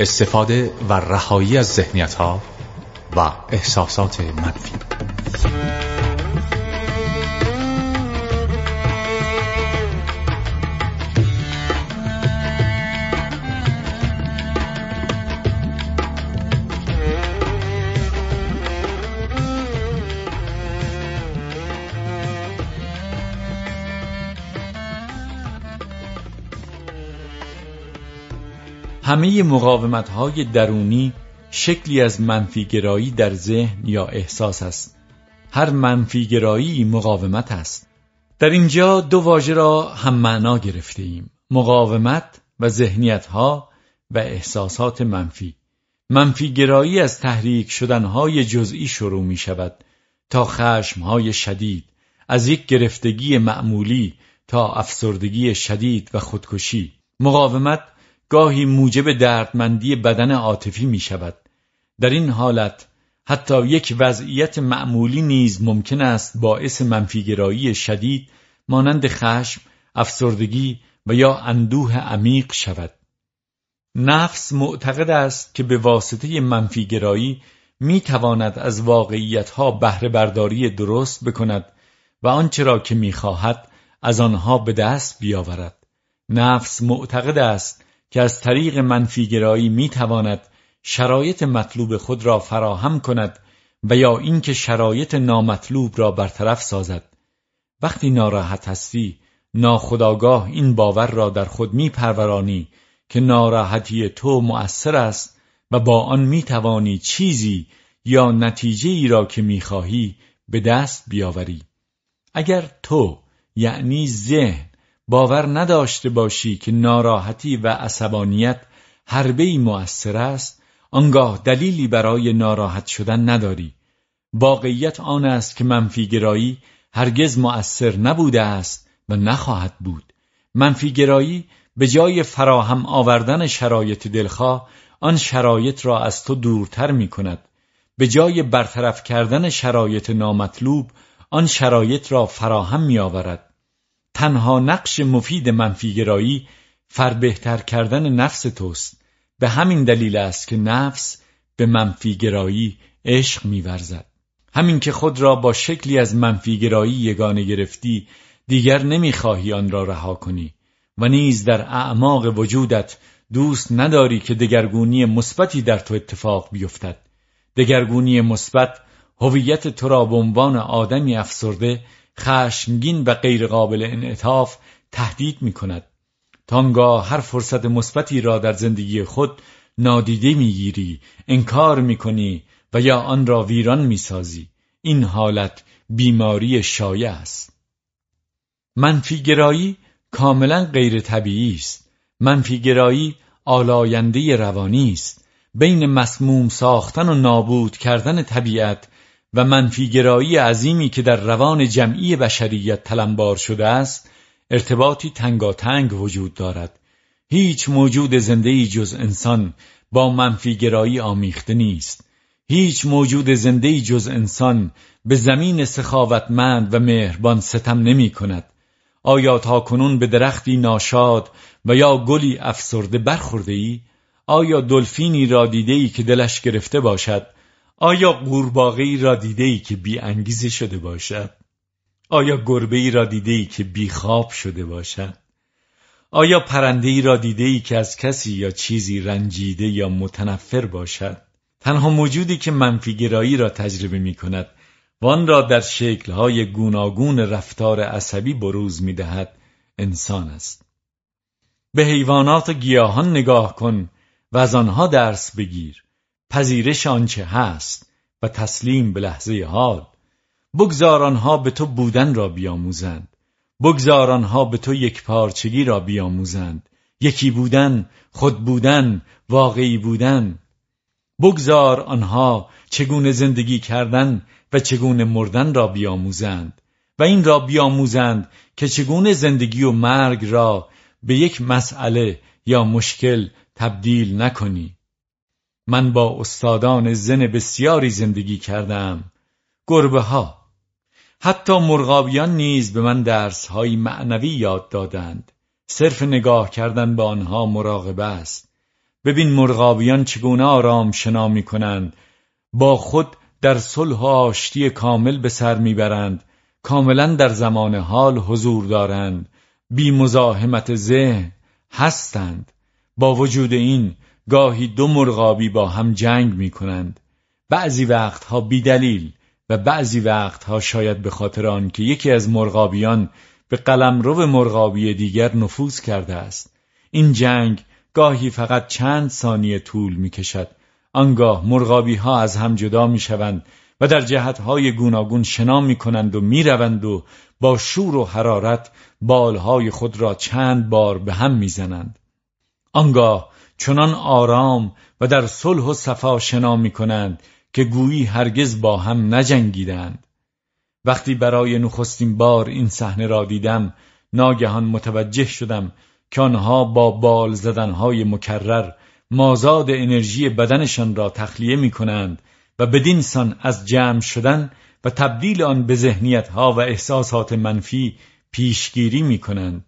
استفاده و رهایی از ذهنیت ها و احساسات منفی. همه مقاومت های درونی شکلی از منفیگرایی در ذهن یا احساس است. هر منفیگرایی مقاومت است. در اینجا دو واژه را هم معنا گرفته ایم مقاومت و ذهنیت ها و احساسات منفی. منفیگرایی از تحریک شدنهای جزئی شروع می شود تا خشمهای شدید از یک گرفتگی معمولی تا افسردگی شدید و خودکشی. مقاومت گاهی موجب دردمندی بدن عاطفی می شود در این حالت حتی یک وضعیت معمولی نیز ممکن است باعث منفیگرایی شدید مانند خشم، افسردگی و یا اندوه عمیق شود. نفس معتقد است که به واسطه منفیگرایی می تواند از واقعیتها بهره برداری درست بکند و آنچه را که می خواهد از آنها به دست بیاورد. نفس معتقد است که از طریق منفیگرایی می تواند شرایط مطلوب خود را فراهم کند و یا اینکه شرایط نامطلوب را برطرف سازد. وقتی ناراحت هستی ناخداگاه این باور را در خود می پرورانی که ناراحتی تو مؤثر است و با آن می توانی چیزی یا نتیجه ای را که می خواهی به دست بیاوری. اگر تو یعنی ذهن باور نداشته باشی که ناراحتی و عصبانیت حربه‌ای مؤثر است آنگاه دلیلی برای ناراحت شدن نداری. واقعیت آن است که منفیگرایی هرگز مؤثر نبوده است و نخواهد بود. منفیگرایی به جای فراهم آوردن شرایط دلخواه آن شرایط را از تو دورتر می کند به جای برطرف کردن شرایط نامطلوب آن شرایط را فراهم می آورد تنها نقش مفید منفیگرایی فربهتر کردن نفس توست. به همین دلیل است که نفس به منفیگرایی عشق میورزد. همین که خود را با شکلی از منفیگرایی یگانه گرفتی دیگر نمی‌خواهی آن را رها کنی و نیز در اعماق وجودت دوست نداری که دگرگونی مثبتی در تو اتفاق بیفتد. دگرگونی مثبت هویت تو را به عنوان آدمی افسرده خشمگین و غیرقابل انعطاف تهدید می کند تانگاه هر فرصت مثبتی را در زندگی خود نادیده می‌گیری انکار می‌کنی و یا آن را ویران می‌سازی. این حالت بیماری شایع است. منفیگرایی کاملا غیر طبیعی است. منفیگرایی آلاینده روانی است. بین مسموم ساختن و نابود کردن طبیعت و منفیگرایی عظیمی که در روان جمعی بشریت تلمبار شده است ارتباطی تنگاتنگ وجود دارد. هیچ موجود زنده جز انسان با منفیگرایی آمیخته نیست. هیچ موجود زنده جز انسان به زمین سخاوتمند و مهربان ستم نمی کند. آیا تا کنون به درختی ناشاد و یا گلی افسرده برخورده ای؟ آیا دلفینی را دیده ای که دلش گرفته باشد؟ آیا قورباغه ای را دیده ای که بی انگیزه شده باشد؟ آیا گربه ای را دیده ای که بی خواب شده باشد؟ آیا پرنده ای را دیده ای که از کسی یا چیزی رنجیده یا متنفر باشد؟ تنها موجودی که منفیگرایی را تجربه می کند و آن را در شکلهای گوناگون رفتار عصبی بروز می دهد انسان است. به حیوانات و گیاهان نگاه کن و از آنها درس بگیر پذیرش آنچه هست و تسلیم به لحظه حال. بگذار آنها به تو بودن را بیاموزند. بگذار آنها به تو یک پارچگی را بیاموزند. یکی بودن خود بودن واقعی بودن. بگذار آنها چگونه زندگی کردن و چگونه مردن را بیاموزند. و این را بیاموزند که چگونه زندگی و مرگ را به یک مسئله یا مشکل تبدیل نکنی. من با استادان زن بسیاری زندگی کردم. گربه ها حتی مرغابیان نیز به من درس های معنوی یاد دادند. صرف نگاه کردن به آنها مراقبه است. ببین مرغابیان چگونه آرام شنا می کنند با خود در صلح و آشتی کامل به سر می‌برند. کاملا در زمان حال حضور دارند. بی مزاحمت ذهن هستند. با وجود این گاهی دو مرغابی با هم جنگ می کنند بعضی وقتها بی دلیل و بعضی وقتها شاید به خاطر آن که یکی از مرغابیان به قلمرو مرغابی دیگر نفوذ کرده است. این جنگ گاهی فقط چند ثانیه طول می کشد آنگاه مرغابی ها از هم جدا می شوند و در جهت های گوناگون شنا می کنند و می روند و با شور و حرارت بالهای خود را چند بار به هم می زنند. آنگاه چنان آرام و در صلح و صفا شنا می کنند که گویی هرگز با هم نجنگیدند. وقتی برای نخستین بار این صحنه را دیدم ناگهان متوجه شدم که آنها با بال زدنهای مکرر مازاد انرژی بدنشان را تخلیه می کنند و بدین سان از جمع شدن و تبدیل آن به ذهنیت ها و احساسات منفی پیشگیری می کنند.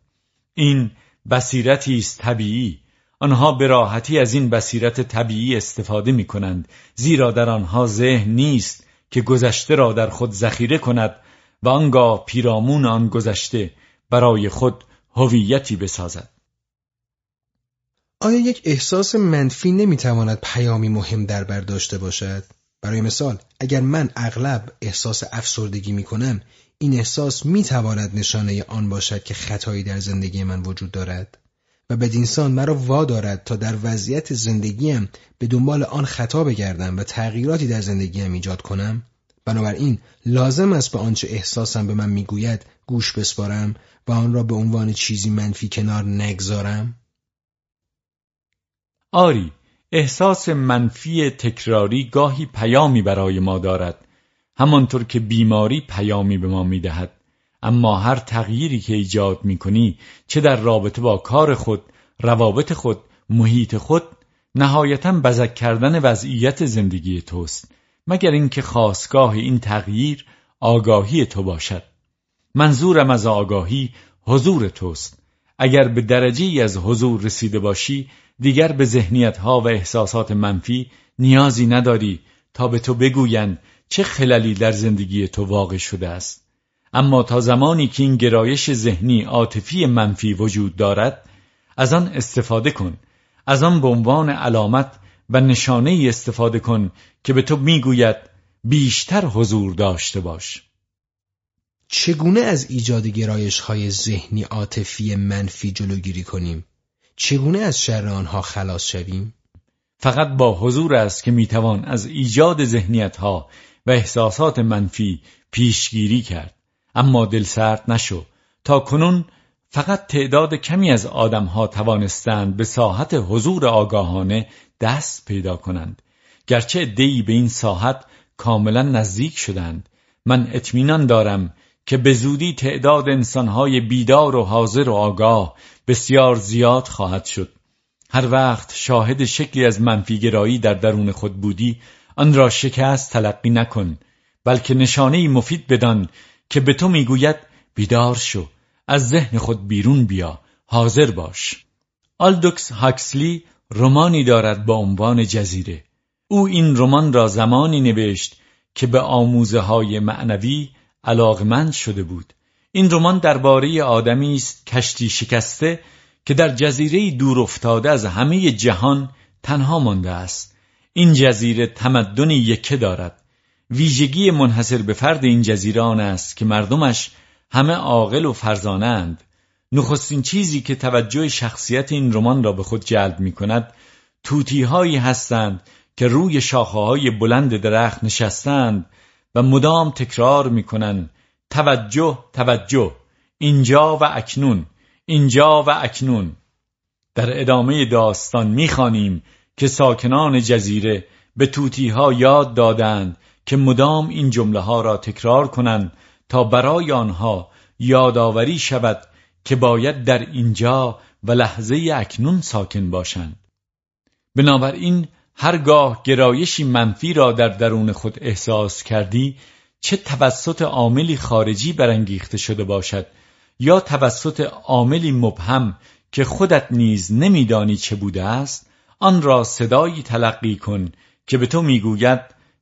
این بصیرتی است طبیعی آنها به راحتی از این بصیرت طبیعی استفاده می کنند زیرا در آنها ذهن نیست که گذشته را در خود ذخیره کند و آنگاه پیرامون آن گذشته برای خود هویتی بسازد آیا یک احساس منفی نمی‌تواند پیامی مهم در بر داشته باشد؟ برای مثال اگر من اغلب احساس افسردگی می کنم این احساس می تواند نشانه آن باشد که خطایی در زندگی من وجود دارد و بدینسان مرا وادارد تا در وضعیت زندگیم به دنبال آن خطا بگردم و تغییراتی در زندگیم ایجاد کنم. بنابراین لازم است به آنچه احساسم به من می‌گوید گوش بسپارم و آن را به عنوان چیزی منفی کنار نگذارم. آری احساس منفی تکراری گاهی پیامی برای ما دارد همانطور که بیماری پیامی به ما می‌دهد. اما هر تغییری که ایجاد می‌کنی چه در رابطه با کار خود روابط خود محیط خود نهایتا بزک کردن وضعیت زندگی توست. مگر اینکه خواستگاه این تغییر آگاهی تو باشد. منظورم از آگاهی حضور توست. اگر به درجه ای از حضور رسیده باشی دیگر به ذهنیت ها و احساسات منفی نیازی نداری تا به تو بگویند چه خللی در زندگی تو واقع شده است. اما تا زمانی که این گرایش ذهنی عاطفی منفی وجود دارد از آن استفاده کن. از آن به عنوان علامت و نشانه ای استفاده کن که به تو می‌گوید بیشتر حضور داشته باش. چگونه از ایجاد گرایش های ذهنی عاطفی منفی جلوگیری کنیم؟ چگونه از شر آنها خلاص شویم؟ فقط با حضور است که می‌توان از ایجاد ذهنیت ها و احساسات منفی پیشگیری کرد. اما دل سرد نشو. تا کنون فقط تعداد کمی از آدمها توانستند به ساحت حضور آگاهانه دست پیدا کنند. گرچه دی به این ساحت کاملا نزدیک شدند. من اطمینان دارم که به زودی تعداد انسانهای بیدار و حاضر و آگاه بسیار زیاد خواهد شد. هر وقت شاهد شکلی از منفیگرایی در درون خود بودی آن را شکست تلقی نکن بلکه نشانه مفید بدان که به تو می‌گوید بیدار شو از ذهن خود بیرون بیا حاضر باش. آلدوکس هاکسلی رمانی دارد با عنوان جزیره. او این رمان را زمانی نوشت که به آموزه های معنوی علاقمند شده بود. این رمان درباره آدمی است کشتی شکسته که در جزیره دور افتاده از همه جهان تنها مانده است. این جزیره تمدنی یکه دارد. ویژگی منحصر به فرد این جزیره آن است که مردمش همه عاقل و فرزانند. نخستین چیزی که توجه شخصیت این رمان را به خود جلب می کند توتی هایی هستند که روی شاخه های بلند درخت نشستند و مدام تکرار می کنند توجه توجه اینجا و اکنون اینجا و اکنون. در ادامه داستان می‌خوانیم که ساکنان جزیره به توتی ها یاد دادند که مدام این جمله ها را تکرار کنند تا برای آنها یادآوری شود که باید در اینجا و لحظه اکنون ساکن باشند. بنابراین هرگاه گرایشی منفی را در درون خود احساس کردی چه توسط عاملی خارجی برانگیخته شده باشد یا توسط عاملی مبهم که خودت نیز نمیدانی چه بوده است آن را صدایی تلقی کن که به تو می‌گوید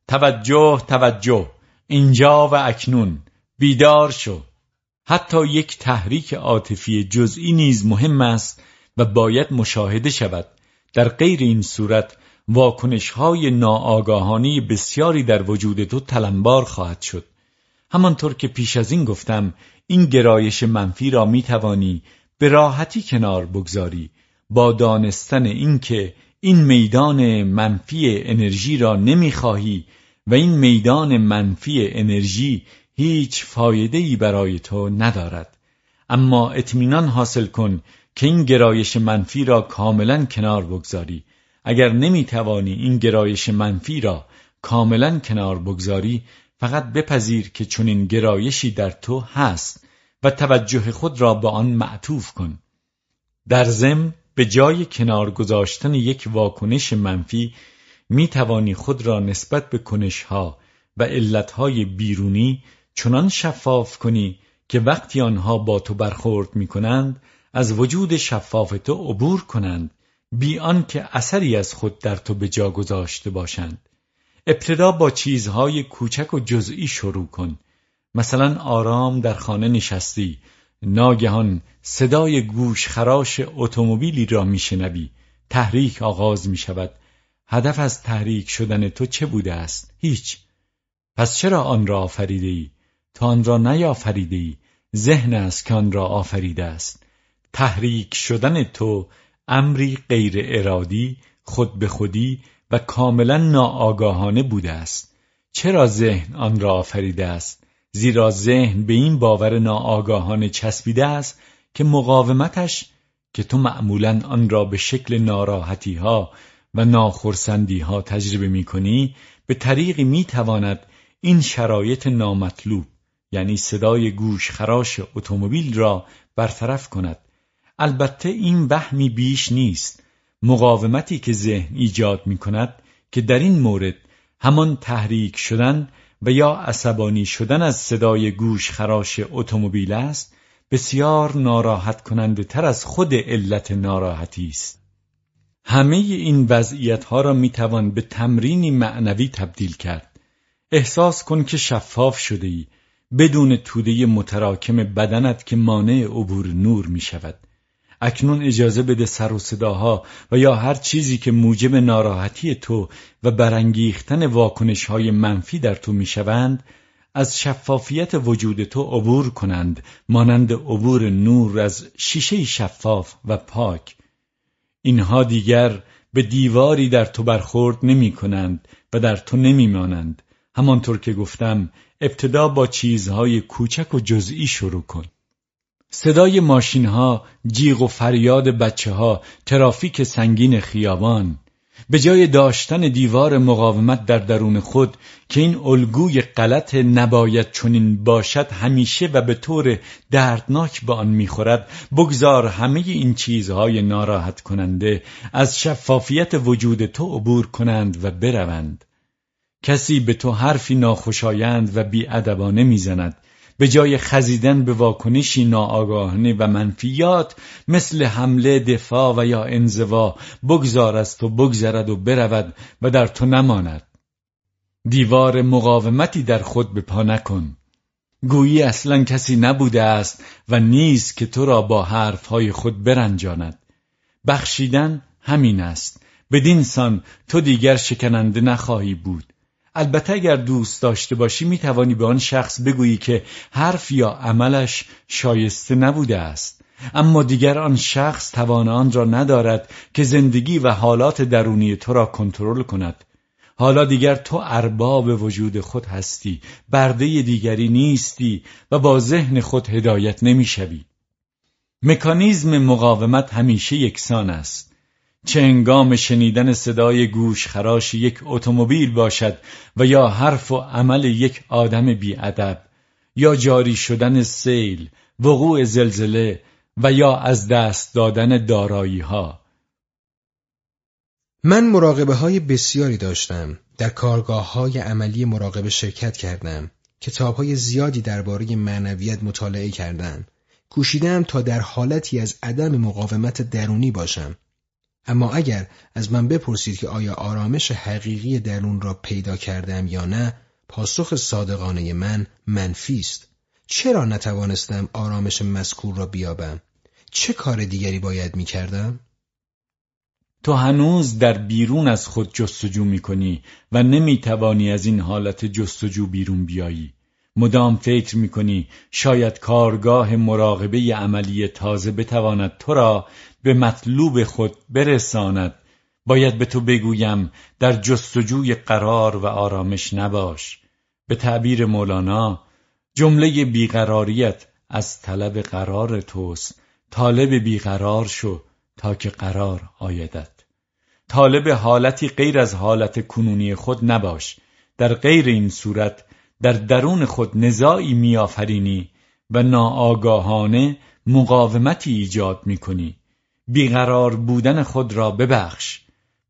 توجه توجه. اینجا و اکنون. بیدار شو. حتی یک تحریک عاطفی جزئی نیز مهم است و باید مشاهده شود. در غیر این صورت واکنش های ناآگاهانی بسیاری در وجود تو تلمبار خواهد شد. همانطور که پیش از این گفتم این گرایش منفی را می توانی به راحتی کنار بگذاری. با دانستن اینکه این میدان منفی انرژی را نمی‌خواهی و این میدان منفی انرژی هیچ فایده برای تو ندارد. اما اطمینان حاصل کن که این گرایش منفی را کاملا کنار بگذاری. اگر نمی‌توانی این گرایش منفی را کاملا کنار بگذاری فقط بپذیر که چنین گرایشی در تو هست و توجه خود را به آن معطوف کن. در ضمن به جای کنار گذاشتن یک واکنش منفی می توانی خود را نسبت به کنشها و علتهای بیرونی چنان شفاف کنی که وقتی آنها با تو برخورد می کنند از وجود شفاف تو عبور کنند بی آنکه اثری از خود در تو به جا گذاشته باشند. ابتدا با چیزهای کوچک و جزئی شروع کن. مثلا آرام در خانه نشستی. ناگهان صدای گوش خراش اتومبیلی را میشنوی. تحریک آغاز می شود هدف از تحریک شدن تو چه بوده است؟ هیچ. پس چرا آن را آفریده ای؟ تا آن را نیافریده ای. ذهن است که آن را آفریده است. تحریک شدن تو امری غیر ارادی خود به خودی و کاملا ناآگاهانه بوده است. چرا ذهن آن را آفریده است؟ زیرا ذهن به این باور ناآگاهانه چسبیده است که مقاومتش که تو معمولا آن را به شکل ناراحتی ها و ناخرسندی ها تجربه می کنی به طریقی می تواند این شرایط نامطلوب یعنی صدای گوش خراش اتومبیل را برطرف کند. البته این وهمی بیش نیست. مقاومتی که ذهن ایجاد می کند که در این مورد همان تحریک شدن و یا عصبانی شدن از صدای گوش خراش اتومبیل است بسیار ناراحت کننده تر از خود علت ناراحتی است. همه این وضعیت ها را می توان به تمرینی معنوی تبدیل کرد. احساس کن که شفاف شده ای بدون توده متراکم بدنت که مانع عبور نور می شود اکنون اجازه بده سر و صداها و یا هر چیزی که موجب ناراحتی تو و برانگیختن واکنش های منفی در تو می‌شوند از شفافیت وجود تو عبور کنند مانند عبور نور از شیشه شفاف و پاک. اینها دیگر به دیواری در تو برخورد نمی کنند و در تو نمی مانند همانطور که گفتم ابتدا با چیزهای کوچک و جزئی شروع کن. صدای ماشین ها، جیغ و فریاد بچه ها، ترافیک سنگین خیابان. به جای داشتن دیوار مقاومت در درون خود که این الگوی غلط نباید چنین باشد همیشه و به طور دردناک به آن می‌خورد. بگذار همه این چیزهای ناراحت کننده از شفافیت وجود تو عبور کنند و بروند. کسی به تو حرفی ناخوشایند و بیادبانه می‌زند. به جای خزیدن به واکنشی ناآگاهانه و منفیات مثل حمله دفاع و یا انزوا بگذار از تو بگذرد و برود و در تو نماند. دیوار مقاومتی در خود به پا نکن. گویی اصلا کسی نبوده است و نیست که تو را با حرفهای خود برنجاند. بخشیدن همین است. بدین سان تو دیگر شکننده نخواهی بود. البته اگر دوست داشته باشی می توانی به آن شخص بگویی که حرف یا عملش شایسته نبوده است. اما دیگر آن شخص توان آن را ندارد که زندگی و حالات درونی تو را کنترل کند. حالا دیگر تو ارباب وجود خود هستی برده دیگری نیستی و با ذهن خود هدایت نمی‌شوی. مکانیزم مقاومت همیشه یکسان است. چه انگام شنیدن صدای گوش خراش یک اتومبیل باشد و یا حرف و عمل یک آدم بیادب یا جاری شدن سیل وقوع زلزله و یا از دست دادن دارایی ها من مراقبه های بسیاری داشتم. در کارگاه های عملی مراقبه شرکت کردم. کتاب های زیادی درباره معنویت مطالعه کردم. کوشیدم تا در حالتی از عدم مقاومت درونی باشم. اما اگر از من بپرسید که آیا آرامش حقیقی درون را پیدا کردم یا نه پاسخ صادقانه من منفی است. چرا نتوانستم آرامش مذکور را بیابم؟ چه کار دیگری باید می کردم؟ تو هنوز در بیرون از خود جستجو می کنی و نمی توانی از این حالت جستجو بیرون بیایی. مدام فکر می کنی شاید کارگاه مراقبه عملی تازه بتواند تو را به مطلوب خود برساند؟ باید به تو بگویم در جستجوی قرار و آرامش نباش. به تعبیر مولانا جمله بیقراریت از طلب قرار توست. طالب بیقرار شو تا که قرار آیدد طالب حالتی غیر از حالت کنونی خود نباش. در غیر این صورت در درون خود نزاعی میآفرینی و ناآگاهانه مقاومتی ایجاد می‌کنی. بیقرار بودن خود را ببخش.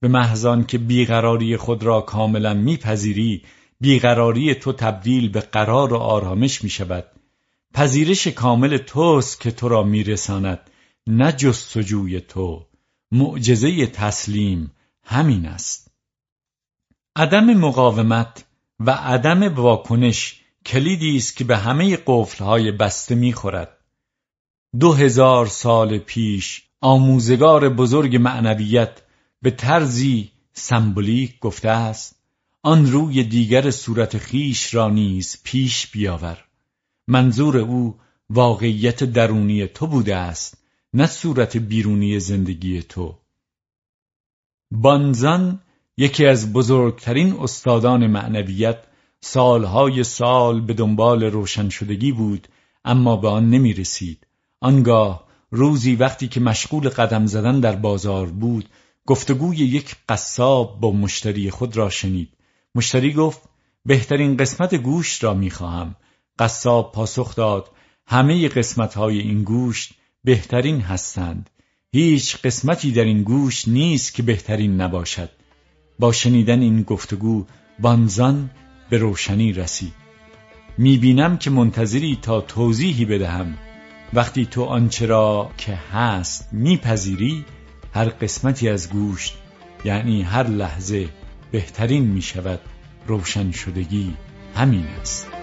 به محضان که بیقراری خود را کاملا میپذیری بیقراری تو تبدیل به قرار و آرامش می شود پذیرش کامل توست که تو را میرساند نه جستجوی تو. معجزه تسلیم همین است. عدم مقاومت و عدم واکنش کلیدی است که به همه قفلهای بسته می‌خورد. دو هزار سال پیش آموزگار بزرگ معنویت به طرزی سمبولیک گفته است آن روی دیگر صورت خیش را نیز پیش بیاور. منظور او واقعیت درونی تو بوده است نه صورت بیرونی زندگی تو. بانزان یکی از بزرگترین استادان معنویت سالهای سال به دنبال روشن شدگی بود اما به آن نمی رسید آنگاه روزی وقتی که مشغول قدم زدن در بازار بود گفتگوی یک قصاب با مشتری خود را شنید. مشتری گفت بهترین قسمت گوشت را می‌خواهم. قصاب پاسخ داد همه قسمت های این گوشت بهترین هستند. هیچ قسمتی در این گوشت نیست که بهترین نباشد. با شنیدن این گفتگو بانزان به روشنی رسید. می‌بینم که منتظری تا توضیحی بدهم. وقتی تو آنچه را که هست میپذیری هر قسمتی از گوشت یعنی هر لحظه بهترین می شود روشن شدگی همین است.